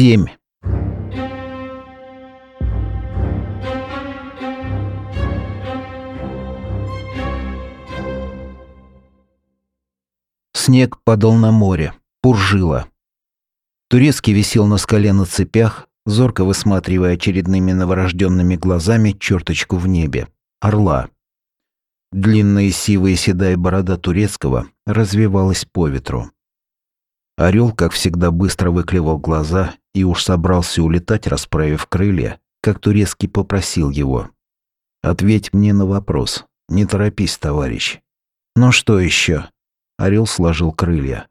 Семь. Снег падал на море, пуржило. Турецкий висел на скале на цепях, зорко высматривая очередными новорожденными глазами черточку в небе. Орла. Длинная сивая седая борода турецкого развивалась по ветру. Орел, как всегда, быстро выклевал глаза и уж собрался улетать, расправив крылья, как турецкий попросил его. «Ответь мне на вопрос. Не торопись, товарищ». «Ну что еще?» Орел сложил крылья.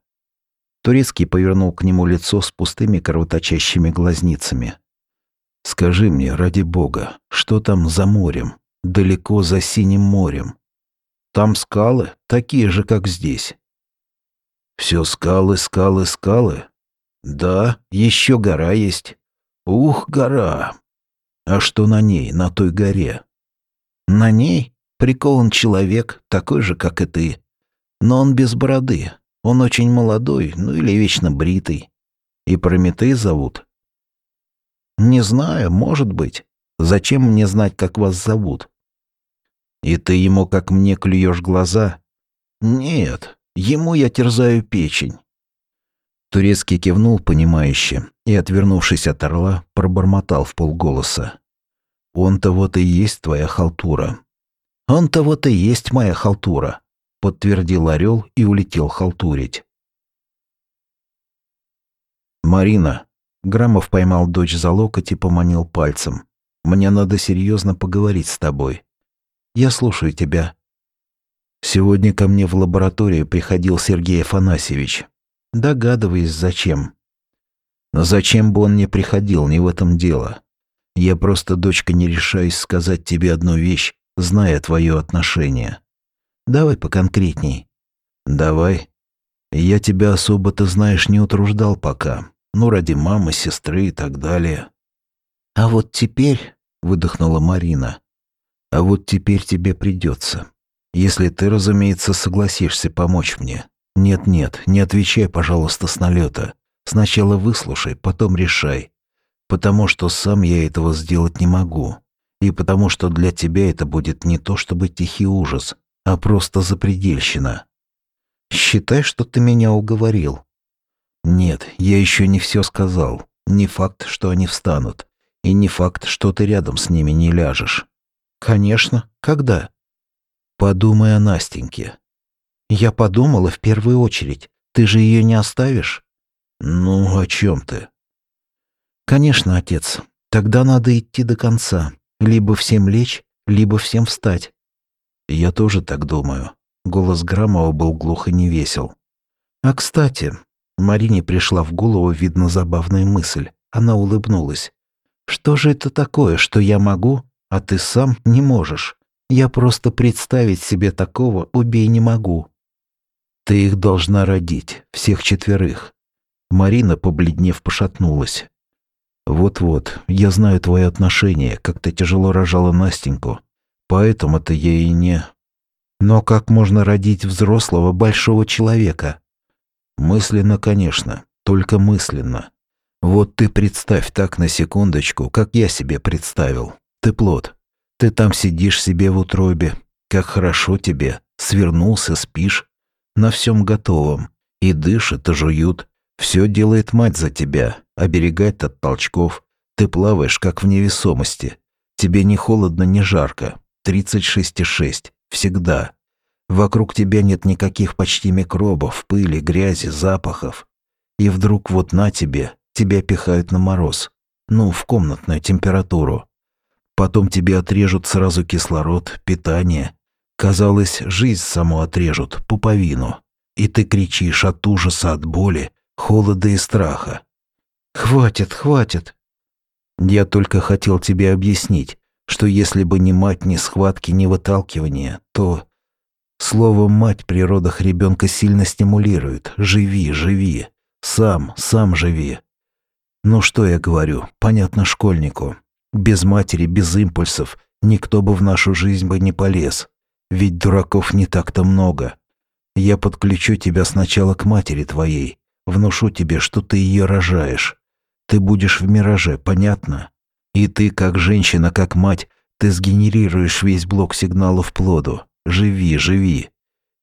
Турецкий повернул к нему лицо с пустыми кровоточащими глазницами. «Скажи мне, ради бога, что там за морем? Далеко за синим морем?» «Там скалы, такие же, как здесь. Все скалы, скалы, скалы. Да, еще гора есть. Ух, гора. А что на ней, на той горе? На ней прикован человек, такой же, как и ты. Но он без бороды. Он очень молодой, ну или вечно бритый. И Прометей зовут? Не знаю, может быть. Зачем мне знать, как вас зовут? И ты ему, как мне, клюешь глаза? Нет, Ему я терзаю печень». Турецкий кивнул понимающе и, отвернувшись от орла, пробормотал в полголоса. «Он-то вот и есть твоя халтура». «Он-то вот и есть моя халтура», — подтвердил орел и улетел халтурить. «Марина», — Грамов поймал дочь за локоть и поманил пальцем. «Мне надо серьезно поговорить с тобой. Я слушаю тебя», Сегодня ко мне в лабораторию приходил Сергей Афанасьевич. Догадываясь, зачем. Но зачем бы он не приходил, не в этом дело. Я просто, дочка, не решаюсь сказать тебе одну вещь, зная твое отношение. Давай поконкретней. Давай. Я тебя особо, ты знаешь, не утруждал пока. Ну, ради мамы, сестры и так далее. А вот теперь, выдохнула Марина, а вот теперь тебе придется. Если ты, разумеется, согласишься помочь мне. Нет-нет, не отвечай, пожалуйста, с налета. Сначала выслушай, потом решай. Потому что сам я этого сделать не могу. И потому что для тебя это будет не то чтобы тихий ужас, а просто запредельщина. Считай, что ты меня уговорил. Нет, я еще не все сказал. Не факт, что они встанут. И не факт, что ты рядом с ними не ляжешь. Конечно. Когда? Подумай о Настеньке. Я подумала в первую очередь. Ты же ее не оставишь? Ну, о чем ты? Конечно, отец. Тогда надо идти до конца. Либо всем лечь, либо всем встать. Я тоже так думаю. Голос Грамова был глух и невесел. А кстати, Марине пришла в голову, видно, забавная мысль. Она улыбнулась. Что же это такое, что я могу, а ты сам не можешь? Я просто представить себе такого убей не могу. Ты их должна родить, всех четверых. Марина, побледнев, пошатнулась. Вот-вот, я знаю твое отношение, как ты тяжело рожала Настеньку. Поэтому-то я и не... Но как можно родить взрослого большого человека? Мысленно, конечно, только мысленно. Вот ты представь так на секундочку, как я себе представил. Ты плод. Ты там сидишь себе в утробе, как хорошо тебе, свернулся, спишь, на всем готовом, и дышит, и жуют. Все делает мать за тебя, оберегает от толчков. Ты плаваешь, как в невесомости. Тебе ни холодно, ни жарко. 36,6. Всегда. Вокруг тебя нет никаких почти микробов, пыли, грязи, запахов. И вдруг вот на тебе, тебя пихают на мороз. Ну, в комнатную температуру. Потом тебе отрежут сразу кислород, питание. Казалось, жизнь саму отрежут, пуповину. И ты кричишь от ужаса, от боли, холода и страха. «Хватит, хватит!» Я только хотел тебе объяснить, что если бы ни мать, ни схватки, ни выталкивания, то... Слово «мать» при родах ребенка сильно стимулирует. Живи, живи. Сам, сам живи. Ну что я говорю, понятно школьнику. Без матери, без импульсов никто бы в нашу жизнь бы не полез. Ведь дураков не так-то много. Я подключу тебя сначала к матери твоей, внушу тебе, что ты ее рожаешь. Ты будешь в мираже, понятно? И ты, как женщина, как мать, ты сгенерируешь весь блок сигналов плоду. Живи, живи.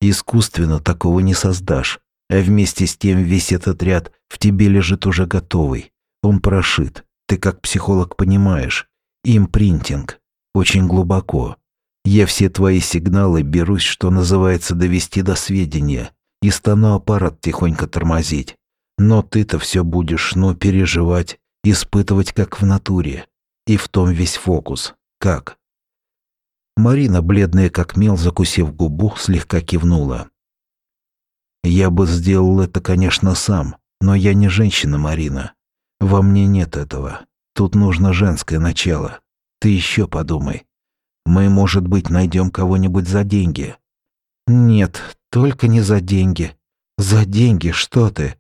Искусственно такого не создашь. А вместе с тем весь этот ряд в тебе лежит уже готовый. Он прошит. Ты как психолог понимаешь. Импринтинг. Очень глубоко. Я все твои сигналы берусь, что называется, довести до сведения и стану аппарат тихонько тормозить. Но ты-то все будешь, ну, переживать, испытывать как в натуре. И в том весь фокус. Как? Марина, бледная как мел, закусив губу, слегка кивнула. Я бы сделал это, конечно, сам, но я не женщина, Марина. Во мне нет этого. Тут нужно женское начало. Ты еще подумай. Мы, может быть, найдем кого-нибудь за деньги. Нет, только не за деньги. За деньги, что ты?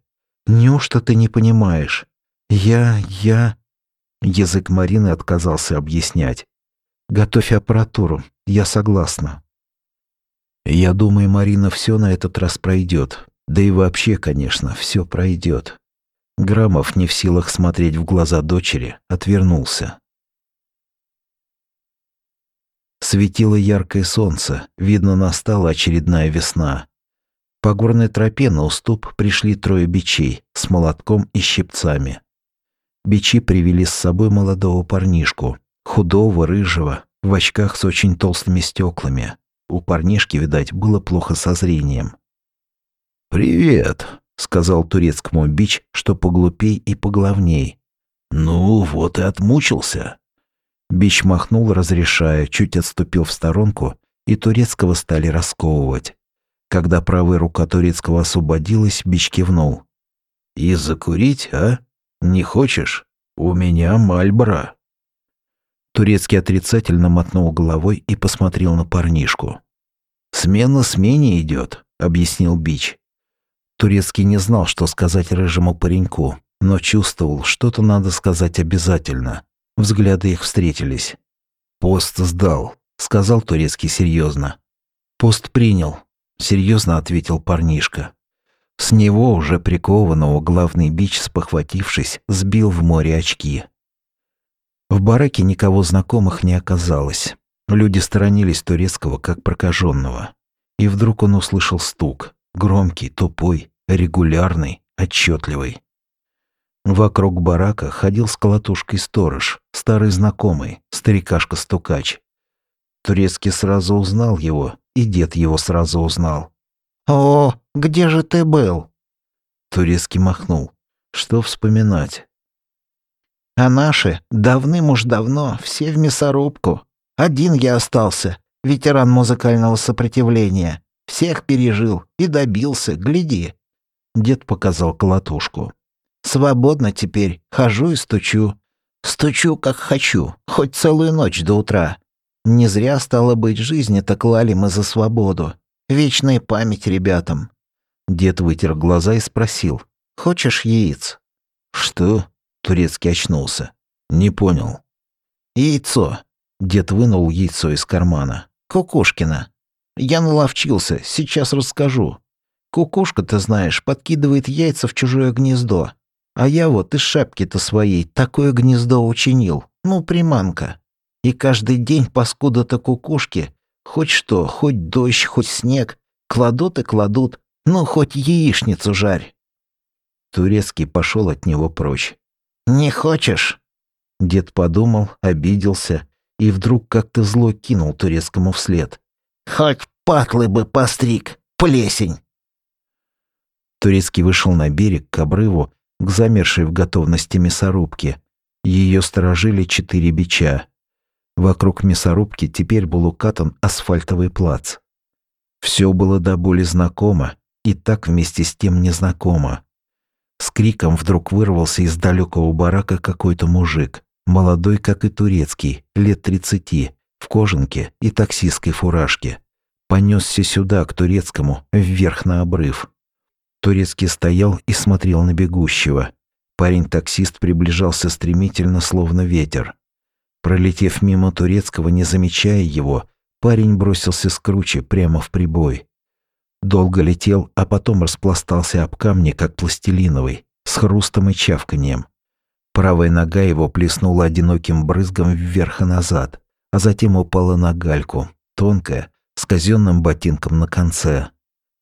Неужто ты не понимаешь? Я, я... Язык Марины отказался объяснять. Готовь аппаратуру, я согласна. Я думаю, Марина все на этот раз пройдет. Да и вообще, конечно, все пройдет. Грамов, не в силах смотреть в глаза дочери, отвернулся. Светило яркое солнце, видно, настала очередная весна. По горной тропе на уступ пришли трое бичей с молотком и щипцами. Бичи привели с собой молодого парнишку, худого, рыжего, в очках с очень толстыми стеклами. У парнишки, видать, было плохо со зрением. «Привет», — сказал турецкому бич, что поглупей и поглавней. «Ну, вот и отмучился». Бич махнул, разрешая, чуть отступил в сторонку, и турецкого стали расковывать. Когда правая рука турецкого освободилась, Бич кивнул. «И закурить, а?» Не хочешь? У меня Мальбора». Турецкий отрицательно мотнул головой и посмотрел на парнишку. «Смена смене идет», — объяснил Бич. Турецкий не знал, что сказать рыжему пареньку, но чувствовал, что-то надо сказать обязательно. Взгляды их встретились. «Пост сдал», — сказал Турецкий серьезно. «Пост принял», — серьезно ответил парнишка. С него, уже прикованного, главный бич, спохватившись, сбил в море очки. В бараке никого знакомых не оказалось. Люди сторонились турецкого, как прокаженного. И вдруг он услышал стук. Громкий, тупой, регулярный, отчетливый. Вокруг барака ходил с колотушкой сторож, старый знакомый, старикашка-стукач. Турецкий сразу узнал его, и дед его сразу узнал. «О, где же ты был?» Турецкий махнул. Что вспоминать? «А наши давным уж давно все в мясорубку. Один я остался, ветеран музыкального сопротивления. Всех пережил и добился, гляди». Дед показал колотушку. «Свободно теперь, хожу и стучу. Стучу, как хочу, хоть целую ночь до утра. Не зря, стало быть, жизни так клали мы за свободу. Вечная память ребятам». Дед вытер глаза и спросил. «Хочешь яиц?» «Что?» Турецкий очнулся. «Не понял». «Яйцо». Дед вынул яйцо из кармана. «Кукушкина. Я наловчился, сейчас расскажу. Кукушка, ты знаешь, подкидывает яйца в чужое гнездо. А я вот из шапки-то своей такое гнездо учинил. Ну, приманка. И каждый день паскуда-то кукушки Хоть что, хоть дождь, хоть снег. Кладут и кладут. Ну, хоть яичницу жарь. Турецкий пошел от него прочь. «Не хочешь?» Дед подумал, обиделся и вдруг как-то зло кинул турецкому вслед. «Хоть патлы бы постриг, плесень!» Турецкий вышел на берег, к обрыву, к замершей в готовности мясорубке. Ее сторожили четыре бича. Вокруг мясорубки теперь был укатан асфальтовый плац. Все было до боли знакомо и так вместе с тем незнакомо. С криком вдруг вырвался из далекого барака какой-то мужик, молодой, как и турецкий, лет тридцати, в кожанке и таксистской фуражке. Понесся сюда, к турецкому, вверх на обрыв. Турецкий стоял и смотрел на бегущего. Парень-таксист приближался стремительно, словно ветер. Пролетев мимо турецкого, не замечая его, парень бросился с кручи прямо в прибой. Долго летел, а потом распластался об камни, как пластилиновый, с хрустом и чавканием. Правая нога его плеснула одиноким брызгом вверх и назад, а затем упала на гальку, тонкая, с казенным ботинком на конце.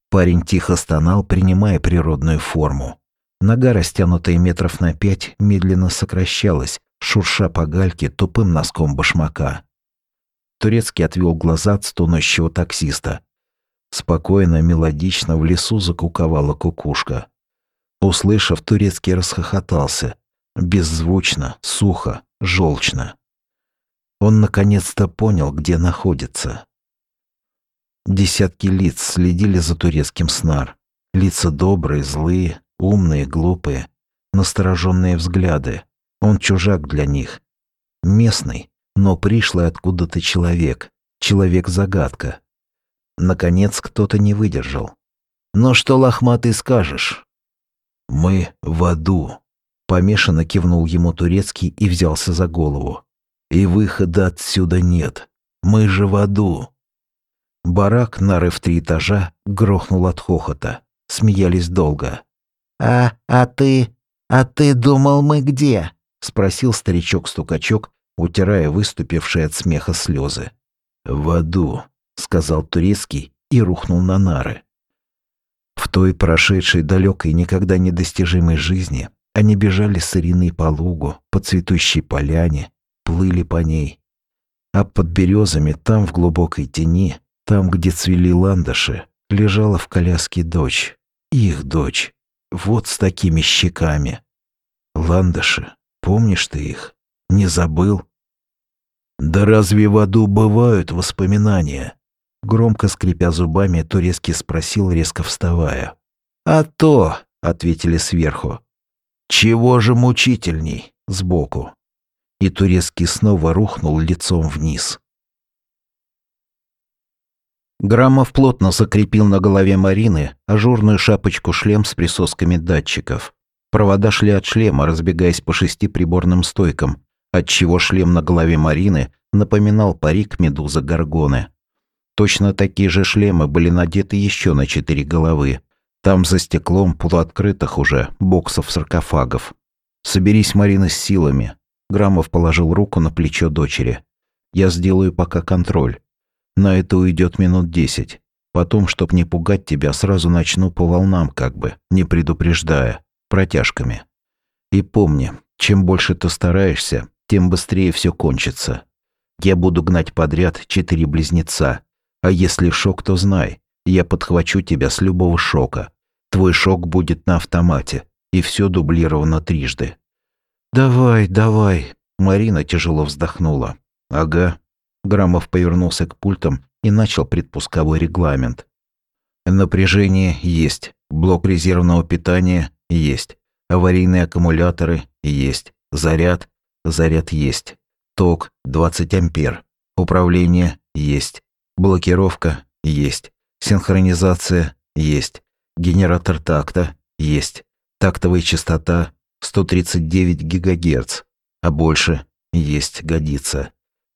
Парень тихо стонал, принимая природную форму. Нога, растянутая метров на пять, медленно сокращалась, шурша по гальке тупым носком башмака. Турецкий отвел глаза от стонущего таксиста. Спокойно, мелодично в лесу закуковала кукушка. Услышав, Турецкий расхохотался. Беззвучно, сухо, желчно. Он наконец-то понял, где находится. Десятки лиц следили за турецким снар. Лица добрые, злые, умные, глупые, настороженные взгляды. Он чужак для них. Местный, но пришлый откуда-то человек. Человек-загадка. Наконец кто-то не выдержал. «Но что, лохматый, скажешь?» «Мы в аду», — помешанно кивнул ему турецкий и взялся за голову. «И выхода отсюда нет. Мы же в аду». Барак, нарыв три этажа, грохнул от хохота. Смеялись долго. «А, а ты... а ты думал, мы где?» — спросил старичок-стукачок, утирая выступившие от смеха слезы. «В аду», — сказал турецкий и рухнул на нары. В той прошедшей далекой никогда недостижимой жизни они бежали с Ириной по лугу, по цветущей поляне, плыли по ней. А под березами, там в глубокой тени, там, где цвели ландыши, лежала в коляске дочь, их дочь, вот с такими щеками. Ландыши, помнишь ты их? Не забыл? Да разве в аду бывают воспоминания? Громко скрипя зубами, турецкий спросил, резко вставая. «А то!» — ответили сверху. «Чего же мучительней?» — сбоку. И турецкий снова рухнул лицом вниз. Граммов плотно закрепил на голове Марины ажурную шапочку-шлем с присосками датчиков. Провода шли от шлема, разбегаясь по шести приборным стойкам, отчего шлем на голове Марины напоминал парик медуза Горгоны. Точно такие же шлемы были надеты еще на четыре головы. Там за стеклом полуоткрытых уже боксов-саркофагов. «Соберись, Марина, с силами». Граммов положил руку на плечо дочери. «Я сделаю пока контроль. На это уйдет минут десять. Потом, чтоб не пугать тебя, сразу начну по волнам как бы, не предупреждая, протяжками. И помни, чем больше ты стараешься, тем быстрее все кончится. Я буду гнать подряд четыре близнеца. А если шок, то знай, я подхвачу тебя с любого шока. Твой шок будет на автомате, и все дублировано трижды. «Давай, давай», — Марина тяжело вздохнула. «Ага, Граммов повернулся к пультам и начал предпусковой регламент. Напряжение есть, блок резервного питания есть, аварийные аккумуляторы есть, заряд, заряд есть, ток 20 ампер, управление есть, блокировка есть, синхронизация есть, генератор такта есть, тактовая частота 139 ГГц, а больше есть годится.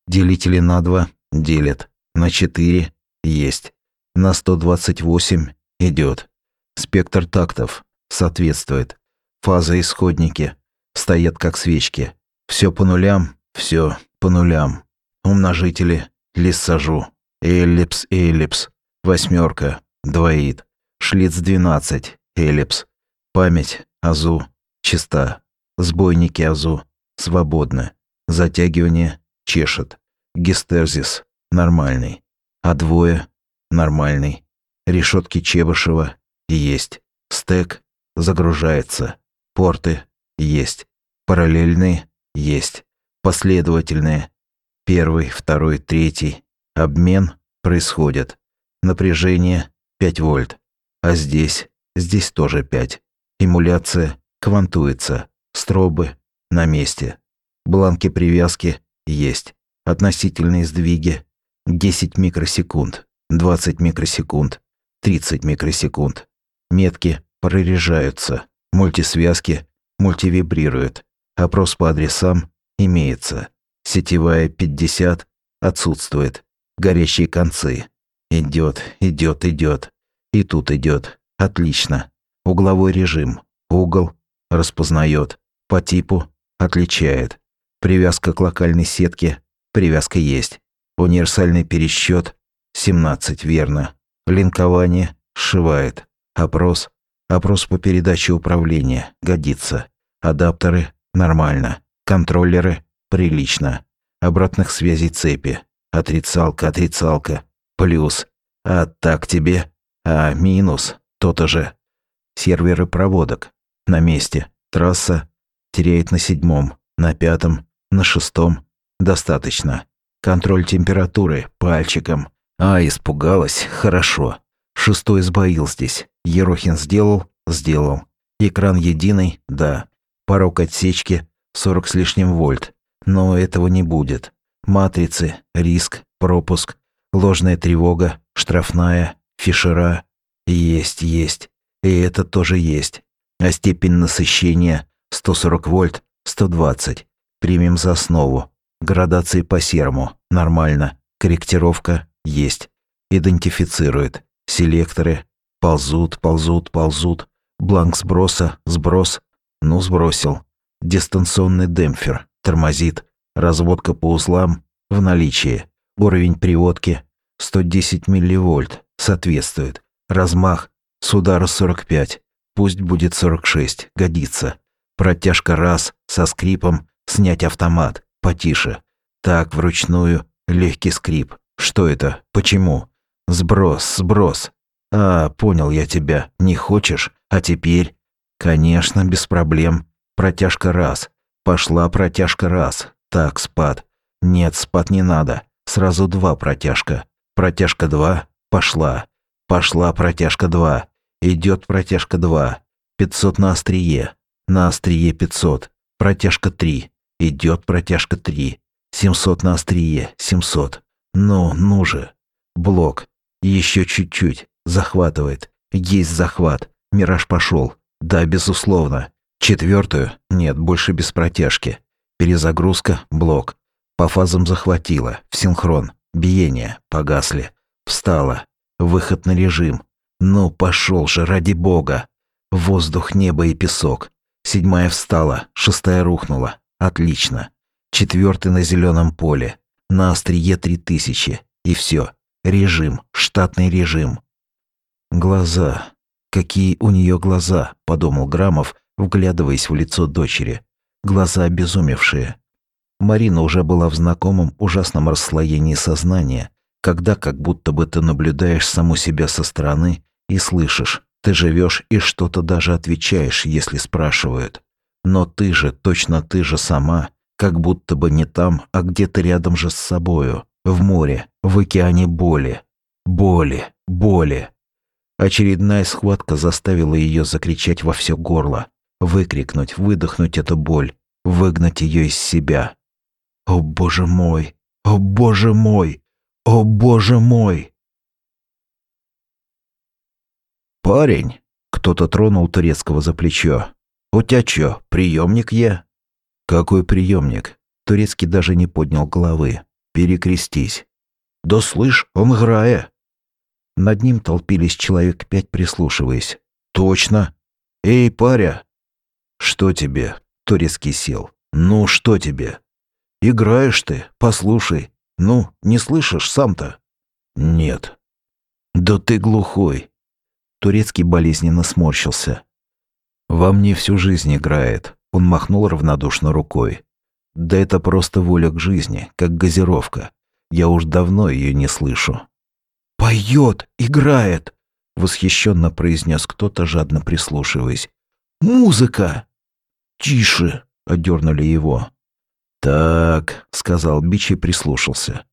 Делители на 2 делят. На 4 есть. На 128 идет. Спектр тактов соответствует. Фаза исходники стоят как свечки. Все по нулям, все по нулям. Умножители, лист сажу. Эллипс, эллипс. Восьмерка, двоит. Шлиц 12, эллипс. Память, азу, чиста. Сбойники азу, свободны. Затягивание, чешет. Гестерзис – нормальный. А двое – нормальный. Решетки Чебышева – есть. Стек – загружается. Порты – есть. Параллельные – есть. Последовательные – первый, второй, третий. Обмен происходит. Напряжение – 5 вольт. А здесь, здесь тоже 5. Эмуляция квантуется. Стробы на месте. Бланки привязки есть. Относительные сдвиги 10 микросекунд, 20 микросекунд, 30 микросекунд. Метки прорежаются, мультисвязки мультивибрируют. Опрос по адресам имеется. Сетевая 50 отсутствует. Горящие концы. Идет, идет, идет. И тут идет. Отлично. Угловой режим. Угол распознает. По типу Отличает. Привязка к локальной сетке. Привязка есть. Универсальный пересчет. 17, верно. Линкование. Сшивает. Опрос. Опрос по передаче управления. Годится. Адаптеры. Нормально. Контроллеры. Прилично. Обратных связей цепи. Отрицалка, отрицалка. Плюс. А так тебе. А минус. То-то же. Серверы проводок. На месте. Трасса. Теряет на седьмом. На пятом. На шестом. Достаточно. Контроль температуры. Пальчиком. А, испугалась. Хорошо. Шестой сбоил здесь. Ерохин сделал? Сделал. Экран единый? Да. Порог отсечки? 40 с лишним вольт. Но этого не будет. Матрицы, риск, пропуск, ложная тревога, штрафная, фишера. Есть, есть. И это тоже есть. А степень насыщения 140 вольт, 120. Примем за основу. Градации по серому. Нормально. Корректировка есть. Идентифицирует. Селекторы. Ползут, ползут, ползут. Бланк сброса, сброс. Ну, сбросил. Дистанционный демпфер. Тормозит. Разводка по узлам в наличии. Уровень приводки 110 милливольт. Соответствует. Размах с удара 45. Пусть будет 46. Годится. Протяжка раз, со скрипом. Снять автомат. Потише. Так, вручную. Легкий скрип. Что это? Почему? Сброс, сброс. А, понял я тебя. Не хочешь? А теперь? Конечно, без проблем. Протяжка раз. Пошла протяжка раз. Так, спад. Нет, спад не надо. Сразу два протяжка. Протяжка два. Пошла. Пошла протяжка два. Идет протяжка два. 500 на острие. На острие 500. Протяжка три. Идет протяжка три. 700 на острие. 700. Ну, ну же. Блок. Еще чуть-чуть. Захватывает. Есть захват. Мираж пошел. Да, безусловно. Четвертую? Нет, больше без протяжки. Перезагрузка, блок. По фазам захватила. В синхрон. Биение. Погасли. Встала. Выход на режим. Ну, пошел же, ради бога. Воздух, небо и песок. Седьмая встала, шестая рухнула. Отлично. Четвертый на зеленом поле. На острие три тысячи. И все. Режим. Штатный режим. Глаза. Какие у нее глаза, подумал Грамов, вглядываясь в лицо дочери. Глаза обезумевшие. Марина уже была в знакомом ужасном расслоении сознания, когда как будто бы ты наблюдаешь саму себя со стороны и слышишь, ты живешь и что-то даже отвечаешь, если спрашивают. Но ты же, точно ты же сама, как будто бы не там, а где-то рядом же с собою, в море, в океане боли. Боли, боли. Очередная схватка заставила ее закричать во все горло выкрикнуть, выдохнуть эту боль, выгнать ее из себя. «О, боже мой! О, боже мой! О, боже мой!» «Парень!» — кто-то тронул турецкого за плечо. «У тебя чё, приемник я?» «Какой приемник?» Турецкий даже не поднял головы. «Перекрестись». «Да слышь, он играя!» Над ним толпились человек пять, прислушиваясь. «Точно! Эй, паря, «Что тебе?» — Турецкий сел. «Ну, что тебе?» «Играешь ты, послушай. Ну, не слышишь сам-то?» «Нет». «Да ты глухой». Турецкий болезненно сморщился. «Во мне всю жизнь играет», — он махнул равнодушно рукой. «Да это просто воля к жизни, как газировка. Я уж давно ее не слышу». «Поет, играет!» — восхищенно произнес кто-то, жадно прислушиваясь. «Музыка!» «Тише!» — одернули его. «Так», — сказал Бич и прислушался.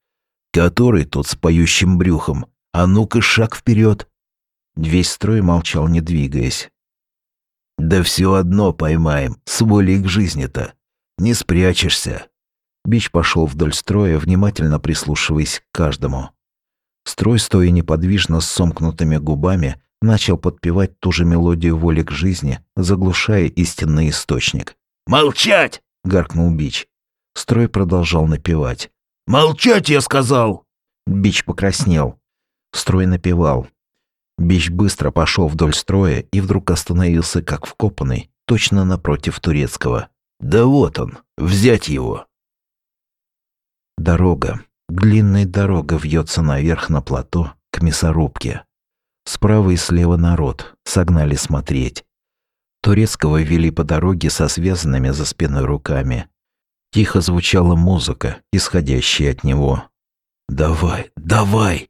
«Который тут с поющим брюхом? А ну-ка шаг вперед!» Весь строй молчал, не двигаясь. «Да все одно поймаем, с волей к жизни-то. Не спрячешься». Бич пошел вдоль строя, внимательно прислушиваясь к каждому. Строй, стоя неподвижно с сомкнутыми губами, начал подпевать ту же мелодию воли к жизни, заглушая истинный источник. «Молчать!» — гаркнул Бич. Строй продолжал напевать. «Молчать, я сказал!» Бич покраснел. Строй напевал. Бич быстро пошел вдоль строя и вдруг остановился, как вкопанный, точно напротив турецкого. Да вот он, взять его. Дорога, длинная дорога вьется наверх на плато к мясорубке. Справа и слева народ, согнали смотреть. Турецкого вели по дороге со связанными за спиной руками. Тихо звучала музыка, исходящая от него. «Давай, давай!»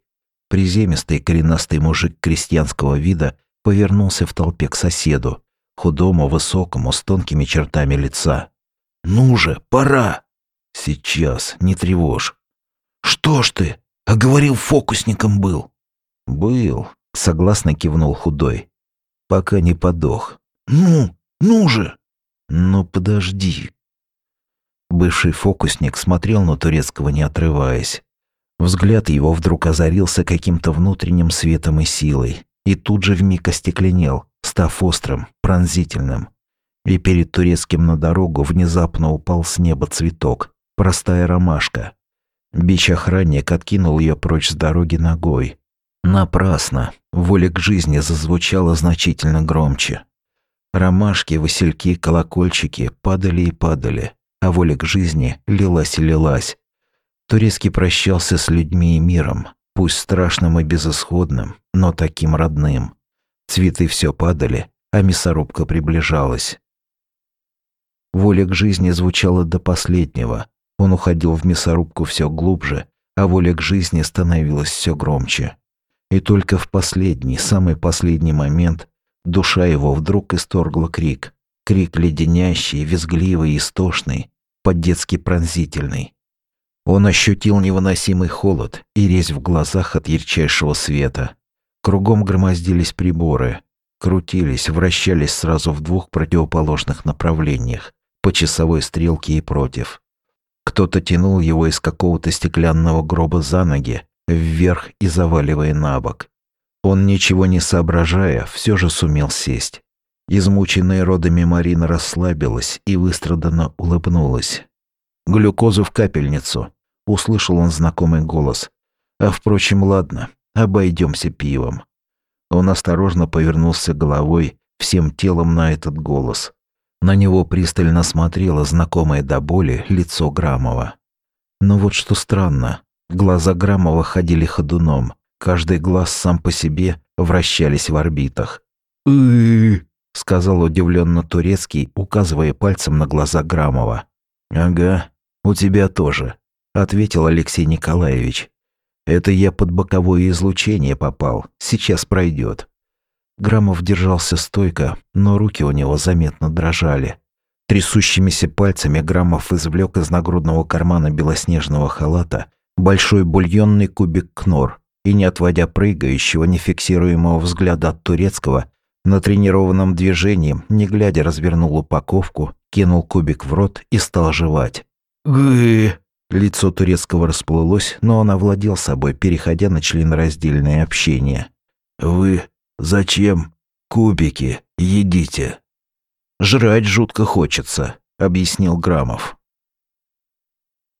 Приземистый коренастый мужик крестьянского вида повернулся в толпе к соседу, худому, высокому, с тонкими чертами лица. «Ну же, пора!» «Сейчас, не тревожь». «Что ж ты? А говорил, фокусником был». «Был», — согласно кивнул худой. «Пока не подох». «Ну, ну же!» «Ну, подожди». Бывший фокусник смотрел на турецкого, не отрываясь. Взгляд его вдруг озарился каким-то внутренним светом и силой, и тут же вмиг остекленел, став острым, пронзительным. И перед турецким на дорогу внезапно упал с неба цветок, простая ромашка. Бич-охранник откинул ее прочь с дороги ногой. Напрасно, воля к жизни зазвучала значительно громче. Ромашки, васильки, колокольчики падали и падали, а воля к жизни лилась и лилась. Турецкий прощался с людьми и миром, пусть страшным и безысходным, но таким родным. Цветы все падали, а мясорубка приближалась. Воля к жизни звучала до последнего. Он уходил в мясорубку все глубже, а воля к жизни становилась все громче. И только в последний, самый последний момент душа его вдруг исторгла крик. Крик леденящий, визгливый, истошный, по-детски пронзительный. Он ощутил невыносимый холод и резь в глазах от ярчайшего света. Кругом громоздились приборы, крутились, вращались сразу в двух противоположных направлениях, по часовой стрелке и против. Кто-то тянул его из какого-то стеклянного гроба за ноги, вверх и заваливая на бок. Он, ничего не соображая, все же сумел сесть. Измученная родами Марина расслабилась и выстраданно улыбнулась. «Глюкозу в капельницу», — услышал он знакомый голос. «А впрочем, ладно, обойдемся пивом». Он осторожно повернулся головой, всем телом на этот голос. На него пристально смотрело знакомое до боли лицо Грамова. Но вот что странно, глаза Грамова ходили ходуном, каждый глаз сам по себе вращались в орбитах. Сказал удивленно турецкий, указывая пальцем на глаза Грамова. «Ага, у тебя тоже», — ответил Алексей Николаевич. «Это я под боковое излучение попал, сейчас пройдет. Грамов держался стойко, но руки у него заметно дрожали. Трясущимися пальцами Грамов извлек из нагрудного кармана белоснежного халата большой бульонный кубик кнор и, не отводя прыгающего, нефиксируемого взгляда от турецкого, натренированным движением, не глядя, развернул упаковку, кинул кубик в рот и стал жевать. «Гы!» Лицо турецкого расплылось, но он овладел собой, переходя на членораздельное общение. «Вы Зачем? Кубики едите. Жрать жутко хочется, объяснил Грамов.